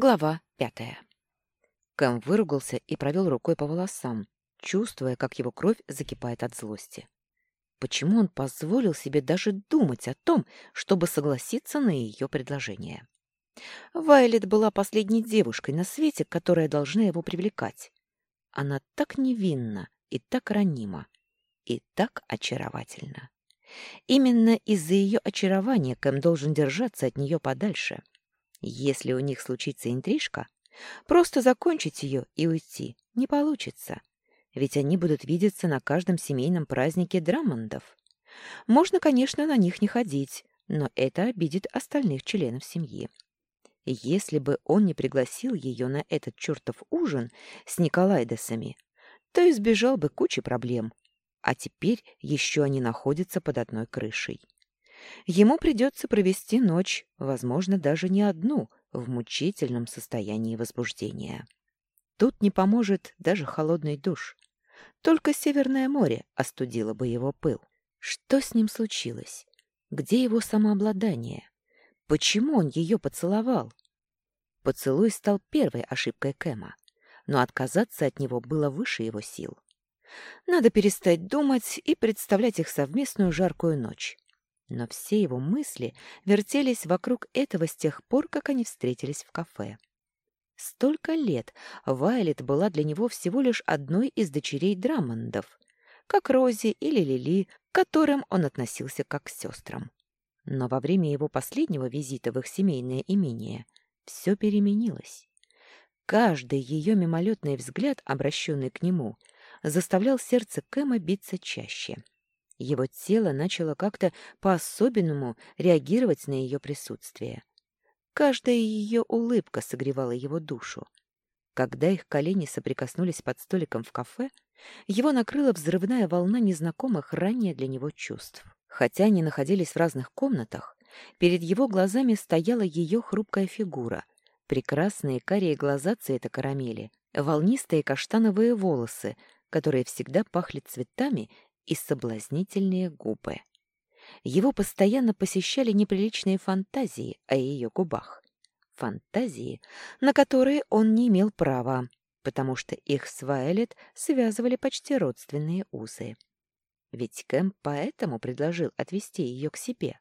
Глава пятая. Кэм выругался и провел рукой по волосам, чувствуя, как его кровь закипает от злости. Почему он позволил себе даже думать о том, чтобы согласиться на ее предложение? Вайлет была последней девушкой на свете, которая должна его привлекать. Она так невинна и так ранима, и так очаровательна. Именно из-за ее очарования Кэм должен держаться от нее подальше — если у них случится интрижка, просто закончить ее и уйти не получится, ведь они будут видеться на каждом семейном празднике Драмондов. Можно, конечно, на них не ходить, но это обидит остальных членов семьи. Если бы он не пригласил ее на этот чертов ужин с Николайдесами, то избежал бы кучи проблем, а теперь еще они находятся под одной крышей. Ему придется провести ночь, возможно, даже не одну, в мучительном состоянии возбуждения. Тут не поможет даже холодный душ. Только Северное море остудило бы его пыл. Что с ним случилось? Где его самообладание? Почему он ее поцеловал? Поцелуй стал первой ошибкой Кэма, но отказаться от него было выше его сил. Надо перестать думать и представлять их совместную жаркую ночь. Но все его мысли вертелись вокруг этого с тех пор, как они встретились в кафе. Столько лет Вайлет была для него всего лишь одной из дочерей Драмондов, как Рози или Лили, к которым он относился как к сестрам. Но во время его последнего визита в их семейное имение все переменилось. Каждый ее мимолетный взгляд, обращенный к нему, заставлял сердце Кэма биться чаще — его тело начало как-то по-особенному реагировать на ее присутствие. Каждая ее улыбка согревала его душу. Когда их колени соприкоснулись под столиком в кафе, его накрыла взрывная волна незнакомых ранее для него чувств. Хотя они находились в разных комнатах, перед его глазами стояла ее хрупкая фигура, прекрасные карие глаза цвета карамели, волнистые каштановые волосы, которые всегда пахли цветами и соблазнительные губы. Его постоянно посещали неприличные фантазии о ее губах. Фантазии, на которые он не имел права, потому что их с Вайлет связывали почти родственные узы. Ведь Кэм поэтому предложил отвести ее к себе.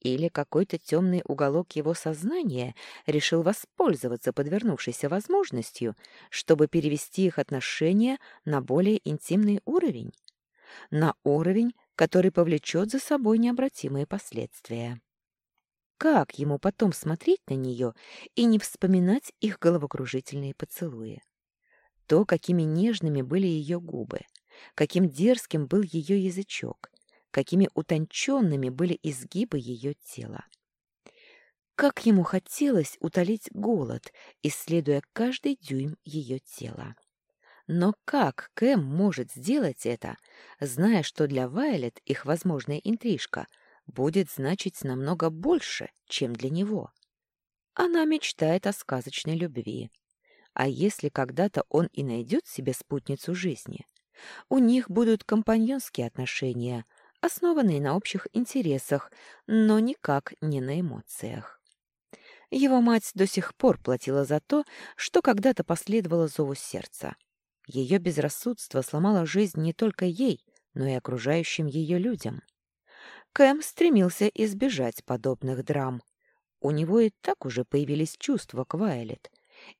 Или какой-то темный уголок его сознания решил воспользоваться подвернувшейся возможностью, чтобы перевести их отношения на более интимный уровень на уровень, который повлечет за собой необратимые последствия. Как ему потом смотреть на нее и не вспоминать их головокружительные поцелуи? То, какими нежными были ее губы, каким дерзким был ее язычок, какими утонченными были изгибы ее тела. Как ему хотелось утолить голод, исследуя каждый дюйм ее тела. Но как Кэм может сделать это, зная, что для Вайлет их возможная интрижка будет значить намного больше, чем для него? Она мечтает о сказочной любви. А если когда-то он и найдет себе спутницу жизни, у них будут компаньонские отношения, основанные на общих интересах, но никак не на эмоциях. Его мать до сих пор платила за то, что когда-то последовало зову сердца. Ее безрассудство сломало жизнь не только ей, но и окружающим ее людям. Кэм стремился избежать подобных драм. У него и так уже появились чувства к Вайлет,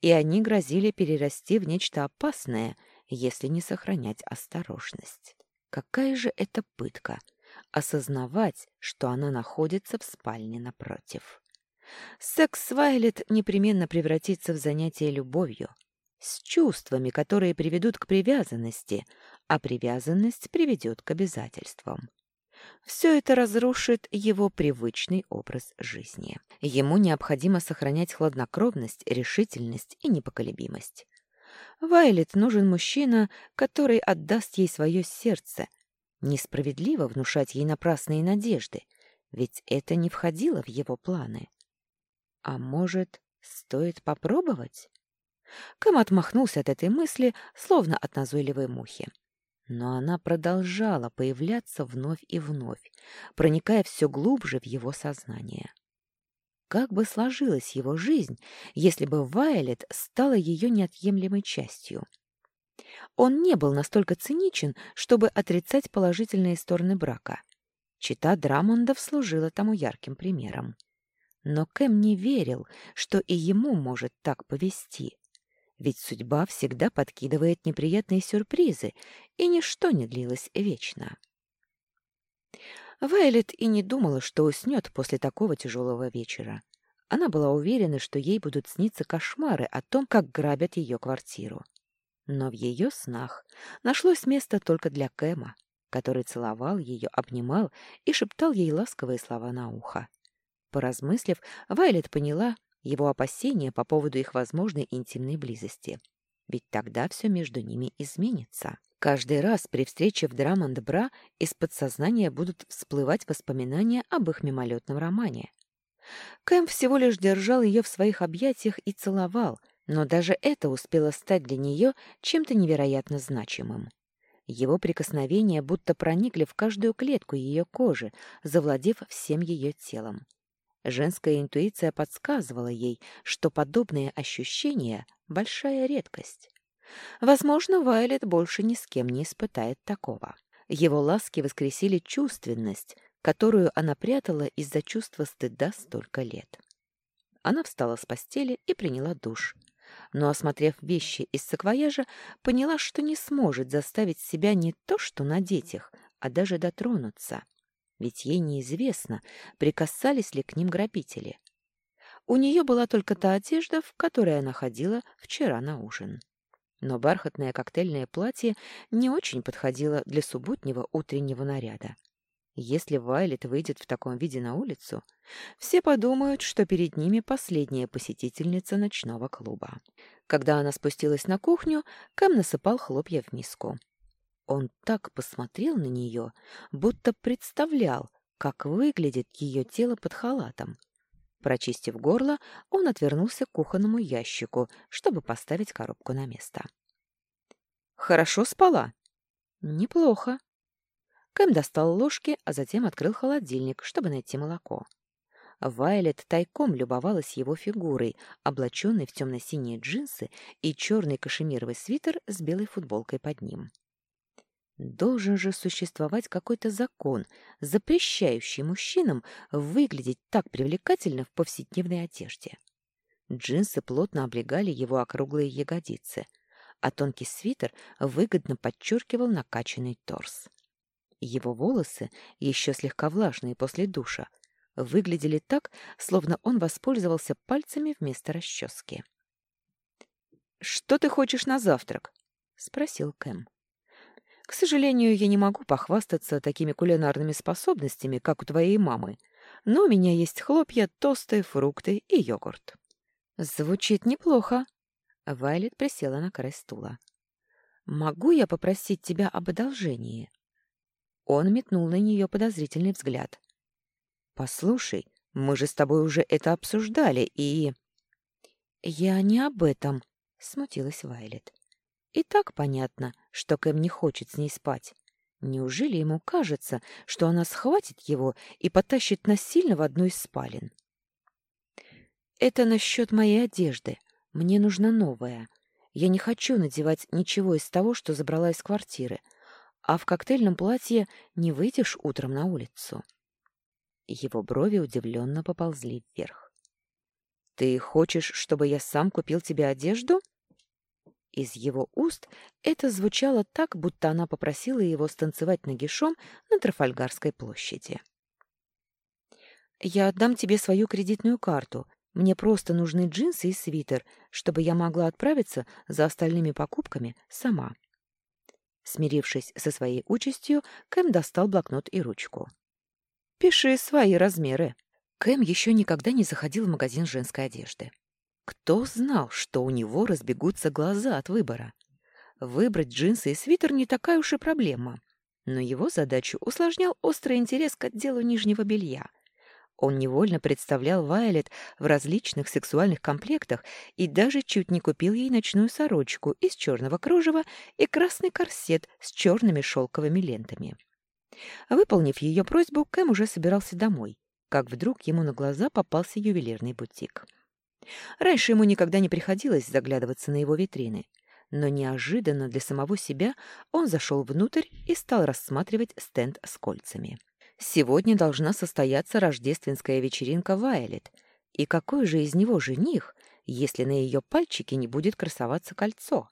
и они грозили перерасти в нечто опасное, если не сохранять осторожность. Какая же это пытка — осознавать, что она находится в спальне напротив. Секс с Вайлет непременно превратится в занятие любовью — с чувствами, которые приведут к привязанности, а привязанность приведет к обязательствам. Все это разрушит его привычный образ жизни. Ему необходимо сохранять хладнокровность, решительность и непоколебимость. Вайлет нужен мужчина, который отдаст ей свое сердце. Несправедливо внушать ей напрасные надежды, ведь это не входило в его планы. А может, стоит попробовать? Кэм отмахнулся от этой мысли, словно от назойливой мухи. Но она продолжала появляться вновь и вновь, проникая все глубже в его сознание. как бы сложилась его жизнь, если бы Вайолет стала ее неотъемлемой частью. Он не был настолько циничен, чтобы отрицать положительные стороны брака. Чита Драмондов служила тому ярким примером. Но Кэм не верил, что и ему может так повести. Ведь судьба всегда подкидывает неприятные сюрпризы, и ничто не длилось вечно. Вайлет и не думала, что уснет после такого тяжелого вечера. Она была уверена, что ей будут сниться кошмары о том, как грабят ее квартиру. Но в ее снах нашлось место только для Кэма, который целовал ее, обнимал и шептал ей ласковые слова на ухо. Поразмыслив, Вайлет поняла его опасения по поводу их возможной интимной близости. Ведь тогда все между ними изменится. Каждый раз при встрече в Драмонд-Бра из подсознания будут всплывать воспоминания об их мимолетном романе. Кэм всего лишь держал ее в своих объятиях и целовал, но даже это успело стать для нее чем-то невероятно значимым. Его прикосновения будто проникли в каждую клетку ее кожи, завладев всем ее телом. Женская интуиция подсказывала ей, что подобные ощущения — большая редкость. Возможно, Вайлет больше ни с кем не испытает такого. Его ласки воскресили чувственность, которую она прятала из-за чувства стыда столько лет. Она встала с постели и приняла душ. Но, осмотрев вещи из саквояжа, поняла, что не сможет заставить себя не то что надеть их, а даже дотронуться. Ведь ей неизвестно, прикасались ли к ним грабители. У нее была только та одежда, в которой она ходила вчера на ужин но бархатное коктейльное платье не очень подходило для субботнего утреннего наряда. Если Вайлет выйдет в таком виде на улицу, все подумают, что перед ними последняя посетительница ночного клуба. Когда она спустилась на кухню, Кэм насыпал хлопья в миску. Он так посмотрел на нее, будто представлял, как выглядит ее тело под халатом. Прочистив горло, он отвернулся к кухонному ящику, чтобы поставить коробку на место. «Хорошо спала?» «Неплохо». Кэм достал ложки, а затем открыл холодильник, чтобы найти молоко. Вайлет тайком любовалась его фигурой, облаченной в темно-синие джинсы и черный кашемировый свитер с белой футболкой под ним. Должен же существовать какой-то закон, запрещающий мужчинам выглядеть так привлекательно в повседневной одежде. Джинсы плотно облегали его округлые ягодицы, а тонкий свитер выгодно подчеркивал накачанный торс. Его волосы, еще слегка влажные после душа, выглядели так, словно он воспользовался пальцами вместо расчески. «Что ты хочешь на завтрак?» — спросил Кэм. К сожалению, я не могу похвастаться такими кулинарными способностями, как у твоей мамы, но у меня есть хлопья, тосты, фрукты и йогурт. Звучит неплохо. Вайлет присела на край стула. Могу я попросить тебя об одолжении? Он метнул на нее подозрительный взгляд. Послушай, мы же с тобой уже это обсуждали, и... Я не об этом, смутилась Вайлет. И так понятно, что Кэм не хочет с ней спать. Неужели ему кажется, что она схватит его и потащит насильно в одну из спален? Это насчет моей одежды. Мне нужна новая. Я не хочу надевать ничего из того, что забрала из квартиры. А в коктейльном платье не выйдешь утром на улицу. Его брови удивленно поползли вверх. «Ты хочешь, чтобы я сам купил тебе одежду?» Из его уст это звучало так, будто она попросила его станцевать нагишом на Трафальгарской площади. «Я отдам тебе свою кредитную карту. Мне просто нужны джинсы и свитер, чтобы я могла отправиться за остальными покупками сама». Смирившись со своей участью, Кэм достал блокнот и ручку. «Пиши свои размеры». Кэм еще никогда не заходил в магазин женской одежды. Кто знал, что у него разбегутся глаза от выбора? Выбрать джинсы и свитер не такая уж и проблема. Но его задачу усложнял острый интерес к отделу нижнего белья. Он невольно представлял Вайлет в различных сексуальных комплектах и даже чуть не купил ей ночную сорочку из черного кружева и красный корсет с черными шелковыми лентами. Выполнив ее просьбу, Кэм уже собирался домой, как вдруг ему на глаза попался ювелирный бутик. Раньше ему никогда не приходилось заглядываться на его витрины, но неожиданно для самого себя он зашел внутрь и стал рассматривать стенд с кольцами. Сегодня должна состояться рождественская вечеринка Вайлет, и какой же из него жених, если на ее пальчике не будет красоваться кольцо?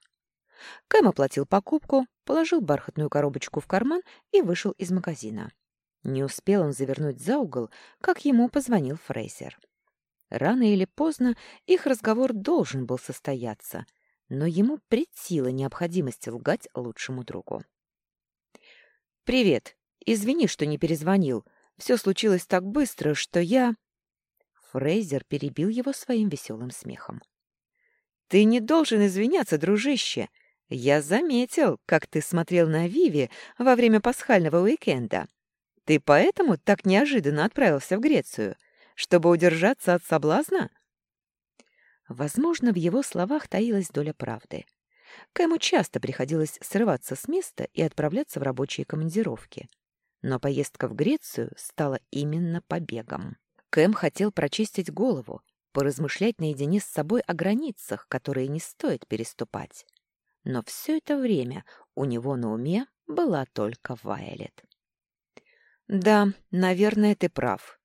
Кэм оплатил покупку, положил бархатную коробочку в карман и вышел из магазина. Не успел он завернуть за угол, как ему позвонил Фрейзер. Рано или поздно их разговор должен был состояться, но ему претила необходимость лгать лучшему другу. «Привет. Извини, что не перезвонил. Все случилось так быстро, что я...» Фрейзер перебил его своим веселым смехом. «Ты не должен извиняться, дружище. Я заметил, как ты смотрел на Виви во время пасхального уикенда. Ты поэтому так неожиданно отправился в Грецию, чтобы удержаться от соблазна?» Возможно, в его словах таилась доля правды. Кэму часто приходилось срываться с места и отправляться в рабочие командировки. Но поездка в Грецию стала именно побегом. Кэм хотел прочистить голову, поразмышлять наедине с собой о границах, которые не стоит переступать. Но все это время у него на уме была только Вайолет. «Да, наверное, ты прав».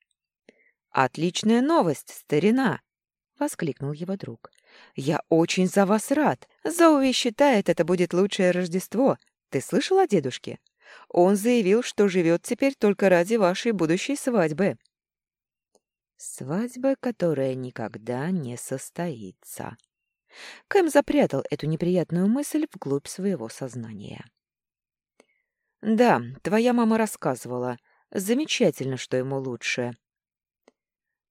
«Отличная новость, старина!» — воскликнул его друг. «Я очень за вас рад. Зоуи считает, это будет лучшее Рождество. Ты слышал о дедушке? Он заявил, что живет теперь только ради вашей будущей свадьбы». Свадьба, которая никогда не состоится. Кэм запрятал эту неприятную мысль вглубь своего сознания. «Да, твоя мама рассказывала. Замечательно, что ему лучше».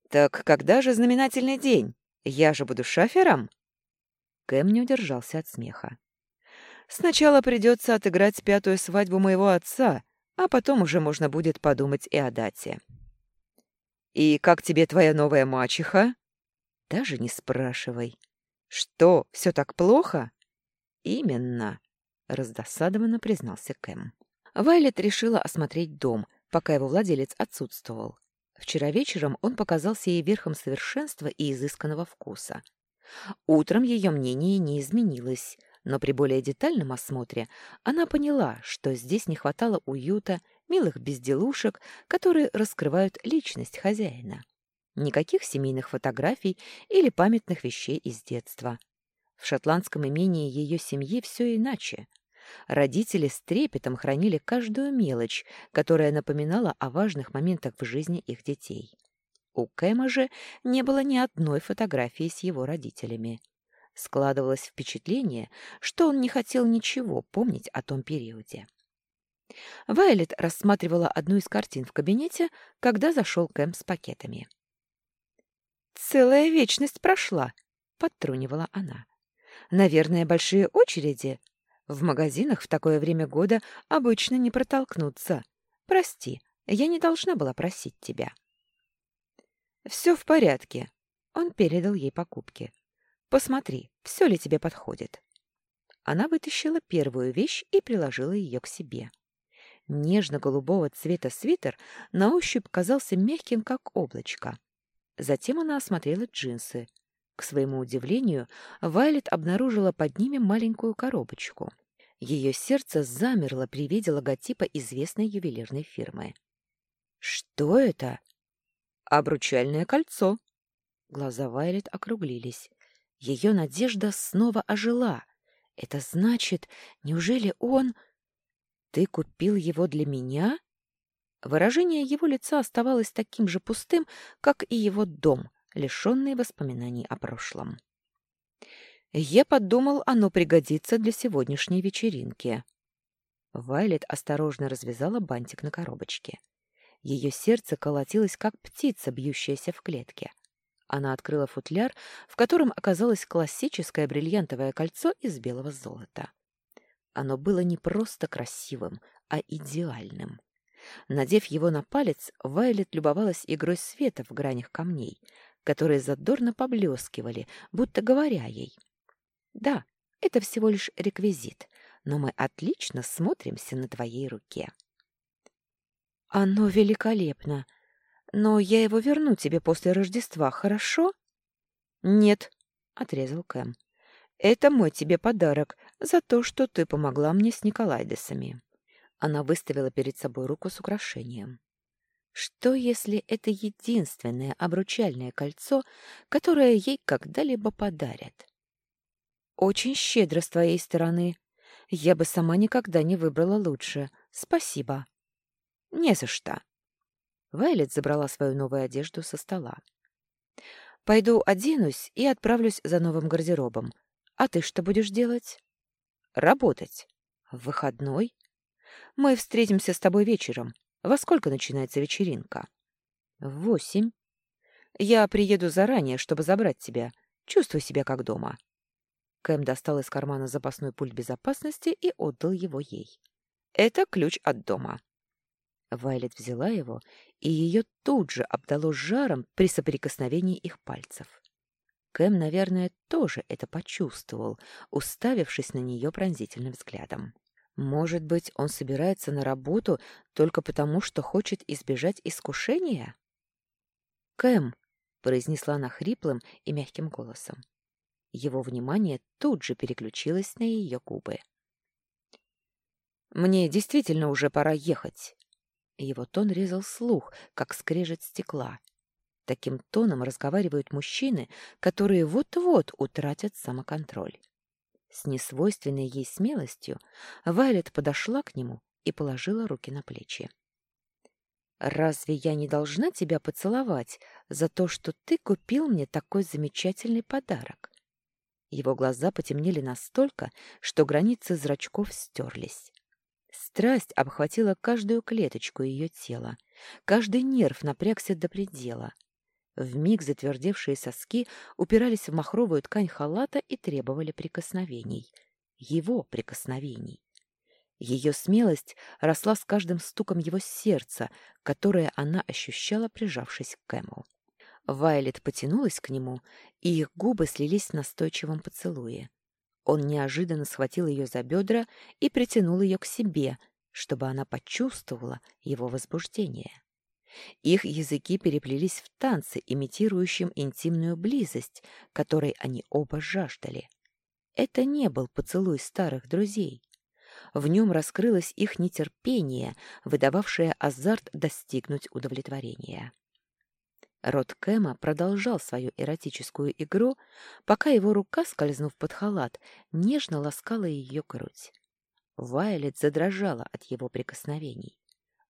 «Так когда же знаменательный день? Я же буду шафером?» Кэм не удержался от смеха. «Сначала придется отыграть пятую свадьбу моего отца, а потом уже можно будет подумать и о дате». «И как тебе твоя новая мачеха?» «Даже не спрашивай». «Что, все так плохо?» «Именно», — раздосадованно признался Кэм. Вайлет решила осмотреть дом, пока его владелец отсутствовал. Вчера вечером он показался ей верхом совершенства и изысканного вкуса. Утром ее мнение не изменилось, но при более детальном осмотре она поняла, что здесь не хватало уюта, милых безделушек, которые раскрывают личность хозяина. Никаких семейных фотографий или памятных вещей из детства. В шотландском имении ее семьи все иначе. Родители с трепетом хранили каждую мелочь, которая напоминала о важных моментах в жизни их детей. У Кэма же не было ни одной фотографии с его родителями. Складывалось впечатление, что он не хотел ничего помнить о том периоде. Вайлет рассматривала одну из картин в кабинете, когда зашел Кэм с пакетами. «Целая вечность прошла», — подтрунивала она. «Наверное, большие очереди. В магазинах в такое время года обычно не протолкнуться. Прости, я не должна была просить тебя». «Все в порядке», — он передал ей покупки. «Посмотри, все ли тебе подходит». Она вытащила первую вещь и приложила ее к себе. Нежно-голубого цвета свитер на ощупь казался мягким, как облачко. Затем она осмотрела джинсы. К своему удивлению, Вайлет обнаружила под ними маленькую коробочку. Ее сердце замерло при виде логотипа известной ювелирной фирмы. «Что это?» «Обручальное кольцо». Глаза Вайлет округлились. Ее надежда снова ожила. «Это значит, неужели он...» «Ты купил его для меня?» Выражение его лица оставалось таким же пустым, как и его дом, лишенный воспоминаний о прошлом. Я подумал, оно пригодится для сегодняшней вечеринки. Вайлет осторожно развязала бантик на коробочке. Ее сердце колотилось, как птица, бьющаяся в клетке. Она открыла футляр, в котором оказалось классическое бриллиантовое кольцо из белого золота. Оно было не просто красивым, а идеальным. Надев его на палец, Вайлет любовалась игрой света в гранях камней, которые задорно поблескивали, будто говоря ей. «Да, это всего лишь реквизит, но мы отлично смотримся на твоей руке». «Оно великолепно. Но я его верну тебе после Рождества, хорошо? Нет, отрезал Кэм. Это мой тебе подарок за то, что ты помогла мне с Николайдесами. Она выставила перед собой руку с украшением. Что, если это единственное обручальное кольцо, которое ей когда-либо подарят? Очень щедро с твоей стороны. Я бы сама никогда не выбрала лучше. Спасибо. Не за что. Вайлет забрала свою новую одежду со стола. Пойду оденусь и отправлюсь за новым гардеробом. А ты что будешь делать? Работать. В выходной? Мы встретимся с тобой вечером. Во сколько начинается вечеринка? В восемь. Я приеду заранее, чтобы забрать тебя. Чувствуй себя как дома. Кэм достал из кармана запасной пульт безопасности и отдал его ей. Это ключ от дома. Вайлет взяла его, и ее тут же обдало жаром при соприкосновении их пальцев. Кэм, наверное, тоже это почувствовал, уставившись на нее пронзительным взглядом. Может быть, он собирается на работу только потому, что хочет избежать искушения? «Кэм», — произнесла она хриплым и мягким голосом. Его внимание тут же переключилось на ее губы. «Мне действительно уже пора ехать». Его тон резал слух, как скрежет стекла. Таким тоном разговаривают мужчины, которые вот-вот утратят самоконтроль. С несвойственной ей смелостью Вайлет подошла к нему и положила руки на плечи. «Разве я не должна тебя поцеловать за то, что ты купил мне такой замечательный подарок?» Его глаза потемнели настолько, что границы зрачков стерлись. Страсть обхватила каждую клеточку ее тела, каждый нерв напрягся до предела — Вмиг затвердевшие соски упирались в махровую ткань халата и требовали прикосновений. Его прикосновений. Ее смелость росла с каждым стуком его сердца, которое она ощущала, прижавшись к Кэму. Вайлет потянулась к нему, и их губы слились в настойчивом поцелуе. Он неожиданно схватил ее за бедра и притянул ее к себе, чтобы она почувствовала его возбуждение. Их языки переплелись в танце, имитирующем интимную близость, которой они оба жаждали. Это не был поцелуй старых друзей. В нем раскрылось их нетерпение, выдававшее азарт достигнуть удовлетворения. Рот Кэма продолжал свою эротическую игру, пока его рука, скользнув под халат, нежно ласкала ее грудь. Вайлет задрожала от его прикосновений.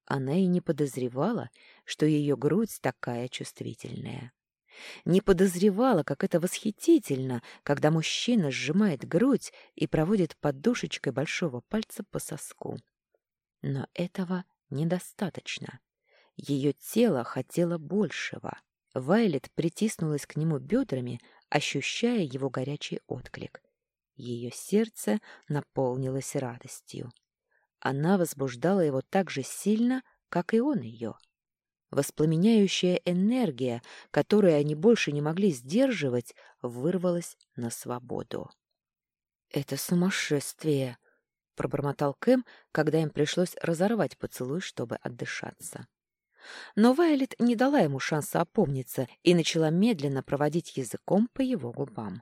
Она и не подозревала, что ее грудь такая чувствительная. Не подозревала, как это восхитительно, когда мужчина сжимает грудь и проводит подушечкой большого пальца по соску. Но этого недостаточно. Ее тело хотело большего. Вайлет притиснулась к нему бедрами, ощущая его горячий отклик. Ее сердце наполнилось радостью. Она возбуждала его так же сильно, как и он ее. Воспламеняющая энергия, которую они больше не могли сдерживать, вырвалась на свободу. «Это сумасшествие!» — пробормотал Кэм, когда им пришлось разорвать поцелуй, чтобы отдышаться. Но Вайлет не дала ему шанса опомниться и начала медленно проводить языком по его губам.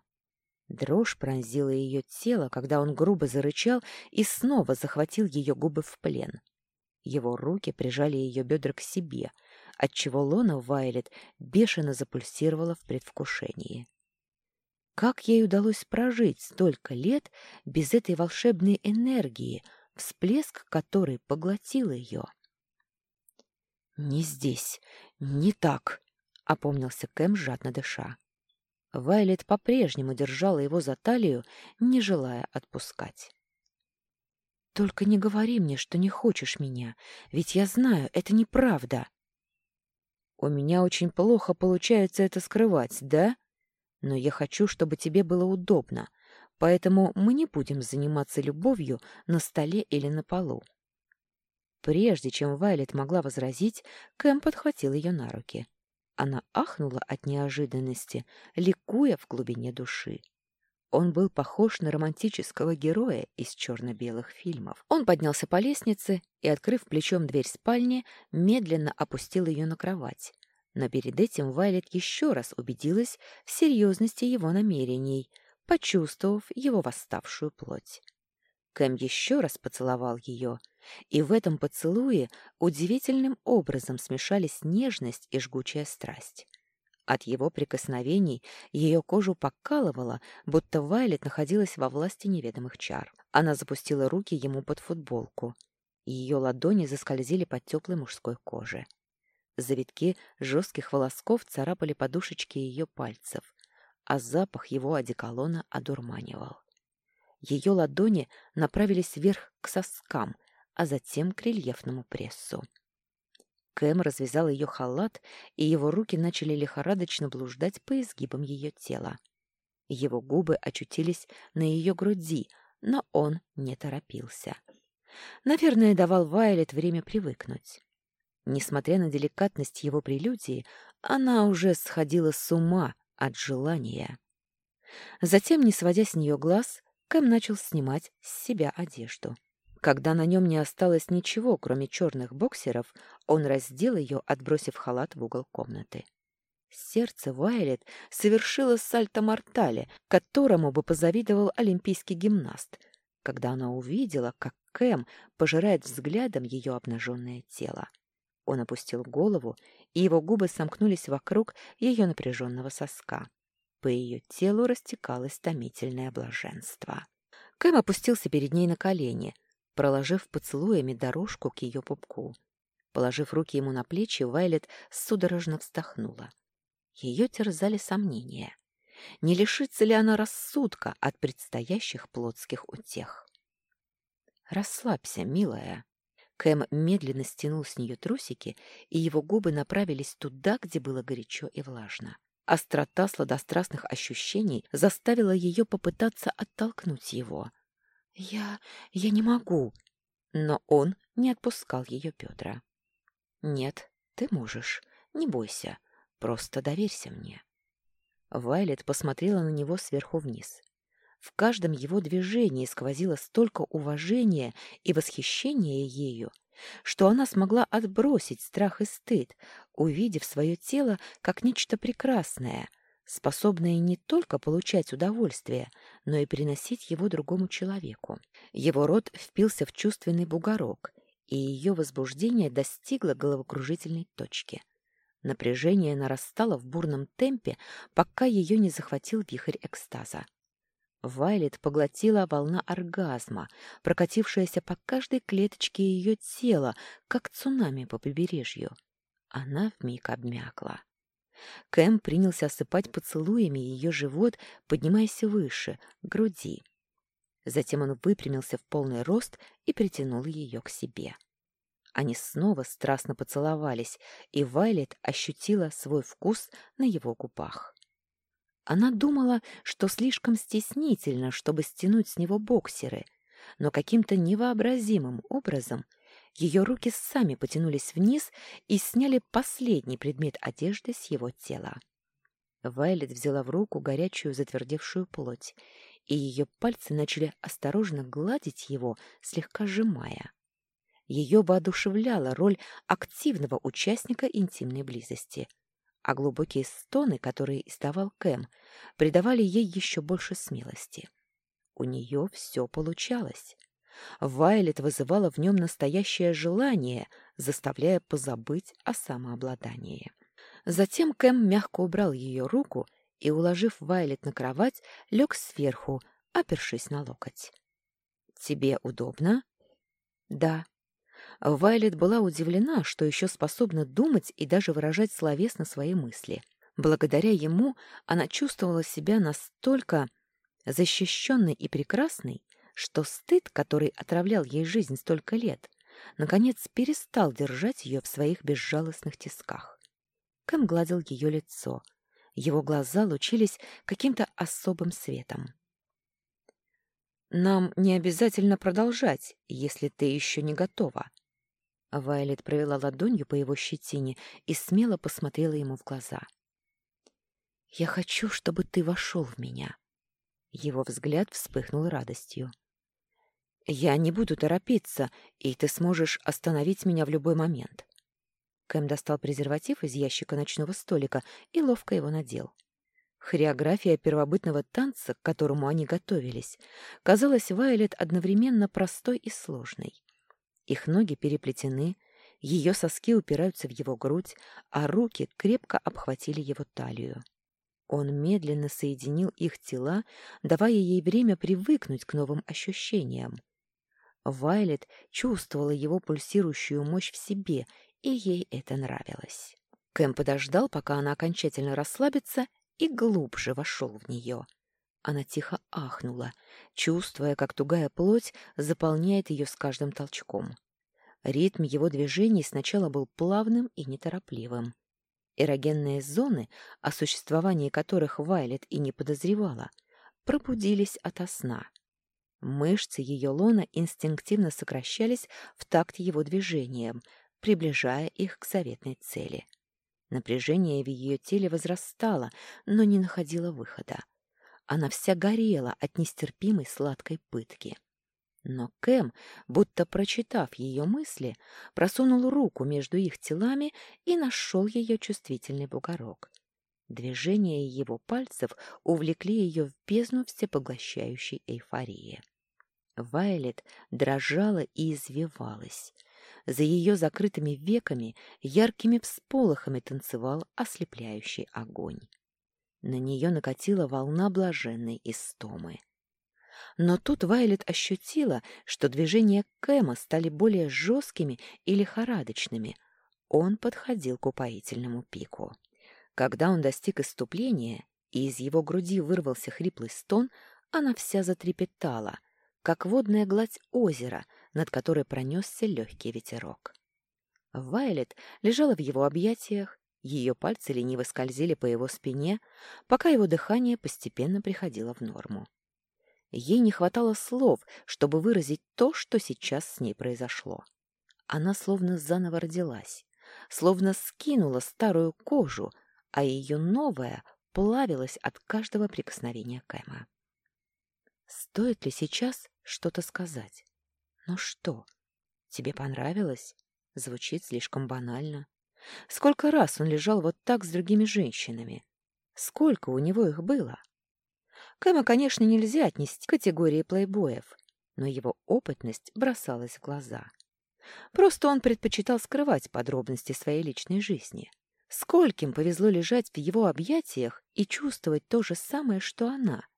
Дрожь пронзила ее тело, когда он грубо зарычал и снова захватил ее губы в плен. Его руки прижали ее бедра к себе, отчего лона Вайлет бешено запульсировала в предвкушении. Как ей удалось прожить столько лет без этой волшебной энергии, всплеск которой поглотил ее? «Не здесь, не так», — опомнился Кэм, жадно дыша. Вайлет по-прежнему держала его за талию, не желая отпускать. «Только не говори мне, что не хочешь меня, ведь я знаю, это неправда». «У меня очень плохо получается это скрывать, да? Но я хочу, чтобы тебе было удобно, поэтому мы не будем заниматься любовью на столе или на полу». Прежде чем Вайлет могла возразить, Кэм подхватил ее на руки. Она ахнула от неожиданности, ликуя в глубине души. Он был похож на романтического героя из черно-белых фильмов. Он поднялся по лестнице и, открыв плечом дверь спальни, медленно опустил ее на кровать, Но перед этим Вайлет еще раз убедилась в серьезности его намерений, почувствовав его восставшую плоть. Кэм еще раз поцеловал ее, и в этом поцелуе удивительным образом смешались нежность и жгучая страсть. От его прикосновений ее кожу покалывало, будто Вайлет находилась во власти неведомых чар. Она запустила руки ему под футболку, ее ладони заскользили по теплой мужской коже. Завитки жестких волосков царапали подушечки ее пальцев, а запах его одеколона одурманивал. Ее ладони направились вверх к соскам, а затем к рельефному прессу. Кэм развязал ее халат, и его руки начали лихорадочно блуждать по изгибам ее тела. Его губы очутились на ее груди, но он не торопился. Наверное, давал Вайлет время привыкнуть. Несмотря на деликатность его прелюдии, она уже сходила с ума от желания. Затем, не сводя с нее глаз, Кэм начал снимать с себя одежду. Когда на нем не осталось ничего, кроме черных боксеров, он раздел ее, отбросив халат в угол комнаты. Сердце Вайлет совершило сальто-мортале, которому бы позавидовал олимпийский гимнаст, когда она увидела, как Кэм пожирает взглядом ее обнаженное тело. Он опустил голову, и его губы сомкнулись вокруг ее напряженного соска. По ее телу растекалось томительное блаженство. Кэм опустился перед ней на колени, проложив поцелуями дорожку к ее пупку. Положив руки ему на плечи, Вайлет судорожно вздохнула. Ее терзали сомнения. Не лишится ли она рассудка от предстоящих плотских утех? «Расслабься, милая», Кэм медленно стянул с нее трусики, и его губы направились туда, где было горячо и влажно. Острота сладострастных ощущений заставила ее попытаться оттолкнуть его. «Я... я не могу!» Но он не отпускал ее Петра. «Нет, ты можешь. Не бойся. Просто доверься мне». Вайлет посмотрела на него сверху вниз. В каждом его движении сквозило столько уважения и восхищения ею, что она смогла отбросить страх и стыд, увидев свое тело как нечто прекрасное, способное не только получать удовольствие, но и приносить его другому человеку. Его рот впился в чувственный бугорок, и ее возбуждение достигло головокружительной точки. Напряжение нарастало в бурном темпе, пока ее не захватил вихрь экстаза. Вайлет поглотила волна оргазма, прокатившаяся по каждой клеточке ее тела, как цунами по побережью. Она вмиг обмякла. Кэм принялся осыпать поцелуями ее живот, поднимаясь выше, к груди. Затем он выпрямился в полный рост и притянул ее к себе. Они снова страстно поцеловались, и Вайлет ощутила свой вкус на его губах. Она думала, что слишком стеснительно, чтобы стянуть с него боксеры, но каким-то невообразимым образом ее руки сами потянулись вниз и сняли последний предмет одежды с его тела. Вайлет взяла в руку горячую затвердевшую плоть, и ее пальцы начали осторожно гладить его, слегка сжимая. Ее воодушевляла роль активного участника интимной близости — а глубокие стоны, которые издавал Кэм, придавали ей еще больше смелости. У нее все получалось. Вайлет вызывала в нем настоящее желание, заставляя позабыть о самообладании. Затем Кэм мягко убрал ее руку и, уложив Вайлет на кровать, лег сверху, опершись на локоть. «Тебе удобно?» «Да», Вайлет была удивлена, что еще способна думать и даже выражать словесно свои мысли. Благодаря ему она чувствовала себя настолько защищенной и прекрасной, что стыд, который отравлял ей жизнь столько лет, наконец перестал держать ее в своих безжалостных тисках. Кэм гладил ее лицо. Его глаза лучились каким-то особым светом. «Нам не обязательно продолжать, если ты еще не готова», Вайлет провела ладонью по его щетине и смело посмотрела ему в глаза. «Я хочу, чтобы ты вошел в меня». Его взгляд вспыхнул радостью. «Я не буду торопиться, и ты сможешь остановить меня в любой момент». Кэм достал презерватив из ящика ночного столика и ловко его надел. Хореография первобытного танца, к которому они готовились, казалась Вайлет одновременно простой и сложной. Их ноги переплетены, ее соски упираются в его грудь, а руки крепко обхватили его талию. Он медленно соединил их тела, давая ей время привыкнуть к новым ощущениям. Вайлет чувствовала его пульсирующую мощь в себе, и ей это нравилось. Кэм подождал, пока она окончательно расслабится, и глубже вошел в нее. Она тихо ахнула, чувствуя, как тугая плоть заполняет ее с каждым толчком. Ритм его движений сначала был плавным и неторопливым. Эрогенные зоны, о существовании которых Вайлет и не подозревала, пробудились ото сна. Мышцы ее лона инстинктивно сокращались в такт его движениям, приближая их к заветной цели. Напряжение в ее теле возрастало, но не находило выхода. Она вся горела от нестерпимой сладкой пытки. Но Кэм, будто прочитав ее мысли, просунул руку между их телами и нашел ее чувствительный бугорок. Движения его пальцев увлекли ее в бездну всепоглощающей эйфории. Вайлет дрожала и извивалась. За ее закрытыми веками яркими всполохами танцевал ослепляющий огонь. На нее накатила волна блаженной истомы. Но тут Вайлет ощутила, что движения Кэма стали более жесткими и лихорадочными. Он подходил к упоительному пику. Когда он достиг иступления, и из его груди вырвался хриплый стон, она вся затрепетала, как водная гладь озера, над которой пронесся легкий ветерок. Вайлет лежала в его объятиях, ее пальцы лениво скользили по его спине, пока его дыхание постепенно приходило в норму. Ей не хватало слов, чтобы выразить то, что сейчас с ней произошло. Она словно заново родилась, словно скинула старую кожу, а ее новая плавилась от каждого прикосновения Кэма. Стоит ли сейчас что-то сказать? Но что? Тебе понравилось? Звучит слишком банально. Сколько раз он лежал вот так с другими женщинами? Сколько у него их было? Кэма, конечно, нельзя отнести к категории плейбоев, но его опытность бросалась в глаза. Просто он предпочитал скрывать подробности своей личной жизни. Скольким повезло лежать в его объятиях и чувствовать то же самое, что она —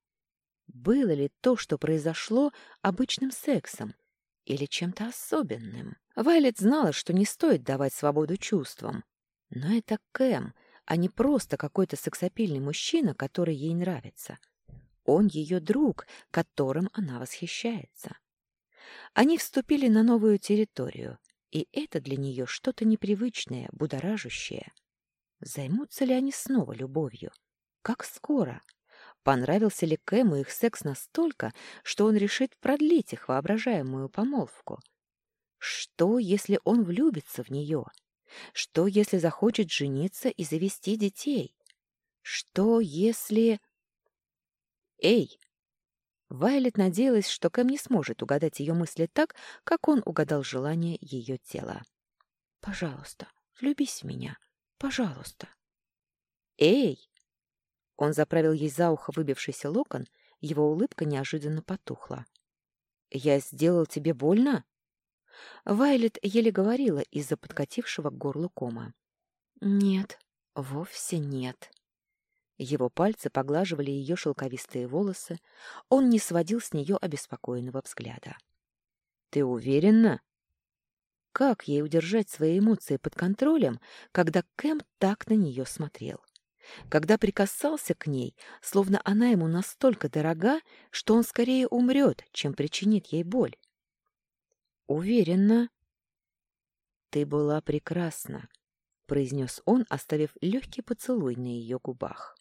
было ли то, что произошло, обычным сексом или чем-то особенным? Вайлет знала, что не стоит давать свободу чувствам. Но это Кэм, а не просто какой-то сексапильный мужчина, который ей нравится. Он ее друг, которым она восхищается. Они вступили на новую территорию, и это для нее что-то непривычное, будоражащее. Займутся ли они снова любовью? Как скоро? — Понравился ли Кэму их секс настолько, что он решит продлить их воображаемую помолвку? Что, если он влюбится в нее? Что, если захочет жениться и завести детей? Что, если... Эй! Вайлет надеялась, что Кэм не сможет угадать ее мысли так, как он угадал желание ее тела. «Пожалуйста, влюбись в меня. Пожалуйста». «Эй!» Он заправил ей за ухо выбившийся локон, его улыбка неожиданно потухла. «Я сделал тебе больно?» Вайлет еле говорила из-за подкатившего к горлу кома. «Нет, вовсе нет». Его пальцы поглаживали ее шелковистые волосы, он не сводил с нее обеспокоенного взгляда. «Ты уверена?» Как ей удержать свои эмоции под контролем, когда Кэм так на нее смотрел? когда прикасался к ней, словно она ему настолько дорога, что он скорее умрет, чем причинит ей боль. «Уверенно». «Ты была прекрасна», — произнес он, оставив легкий поцелуй на ее губах.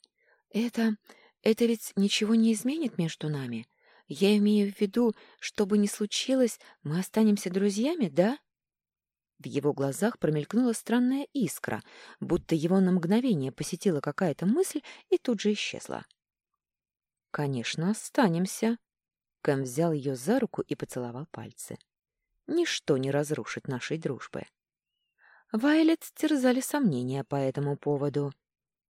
«Это... это ведь ничего не изменит между нами? Я имею в виду, что бы ни случилось, мы останемся друзьями, да?» В его глазах промелькнула странная искра, будто его на мгновение посетила какая-то мысль и тут же исчезла. «Конечно, останемся». Кэм взял ее за руку и поцеловал пальцы. «Ничто не разрушит нашей дружбы». Вайлет терзали сомнения по этому поводу.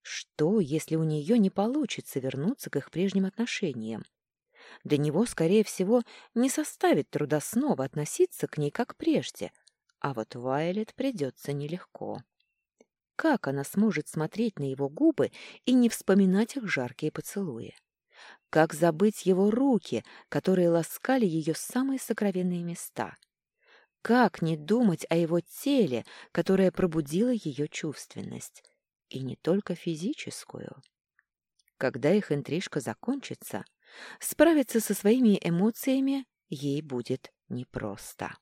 Что, если у нее не получится вернуться к их прежним отношениям? Для него, скорее всего, не составит труда снова относиться к ней как прежде, а вот Вайлет придется нелегко. Как она сможет смотреть на его губы и не вспоминать их жаркие поцелуи? Как забыть его руки, которые ласкали ее самые сокровенные места? Как не думать о его теле, которое пробудило ее чувственность? И не только физическую. Когда их интрижка закончится, справиться со своими эмоциями ей будет непросто.